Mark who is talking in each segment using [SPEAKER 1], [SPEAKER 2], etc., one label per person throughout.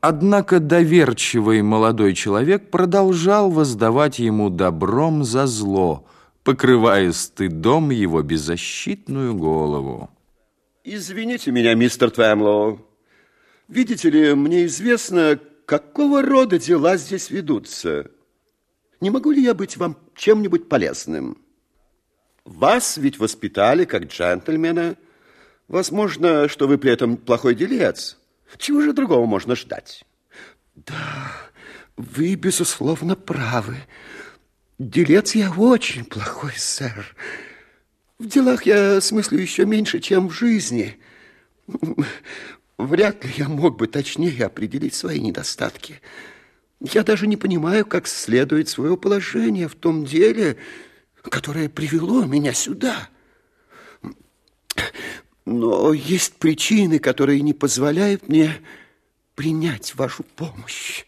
[SPEAKER 1] Однако доверчивый молодой человек продолжал воздавать ему добром за зло, покрывая стыдом его беззащитную голову.
[SPEAKER 2] Извините меня, мистер Твэмлоу. Видите ли, мне известно, какого рода дела здесь ведутся. Не могу ли я быть вам чем-нибудь полезным? Вас ведь воспитали как джентльмена. Возможно, что вы при этом плохой делец. Чего же другого можно ждать? Да, вы, безусловно, правы. Делец я очень плохой, сэр. В делах я смыслю еще меньше, чем в жизни. Вряд ли я мог бы точнее определить свои недостатки. Я даже не понимаю, как следует своего положения в том деле, которое привело меня сюда. Но есть причины, которые не позволяют мне принять вашу помощь.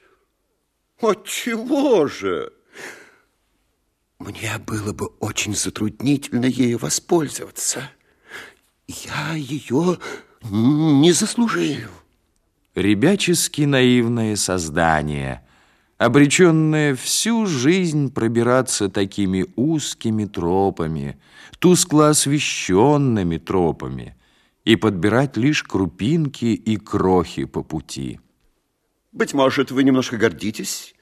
[SPEAKER 2] Отчего же? Мне было бы очень затруднительно ею воспользоваться. Я ее не заслужил.
[SPEAKER 1] Ребячески наивное создание, обреченное всю жизнь пробираться такими узкими тропами, тускло освещенными тропами – и подбирать лишь крупинки и крохи по пути.
[SPEAKER 2] Быть может, вы немножко гордитесь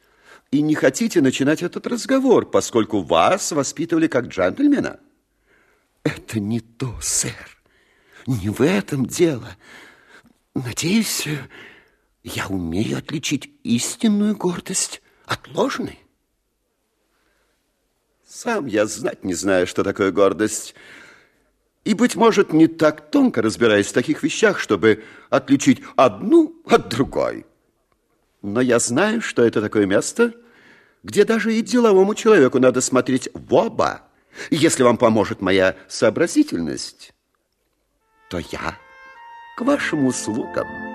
[SPEAKER 2] и не хотите начинать этот разговор, поскольку вас воспитывали как джентльмена? Это не то, сэр. Не в этом дело. Надеюсь, я умею отличить истинную гордость от ложной. Сам я знать не знаю, что такое гордость. И, быть может, не так тонко разбираюсь в таких вещах, чтобы отличить одну от другой. Но я знаю, что это такое место, где даже и деловому человеку надо смотреть в оба. Если вам поможет моя сообразительность, то я к вашим услугам.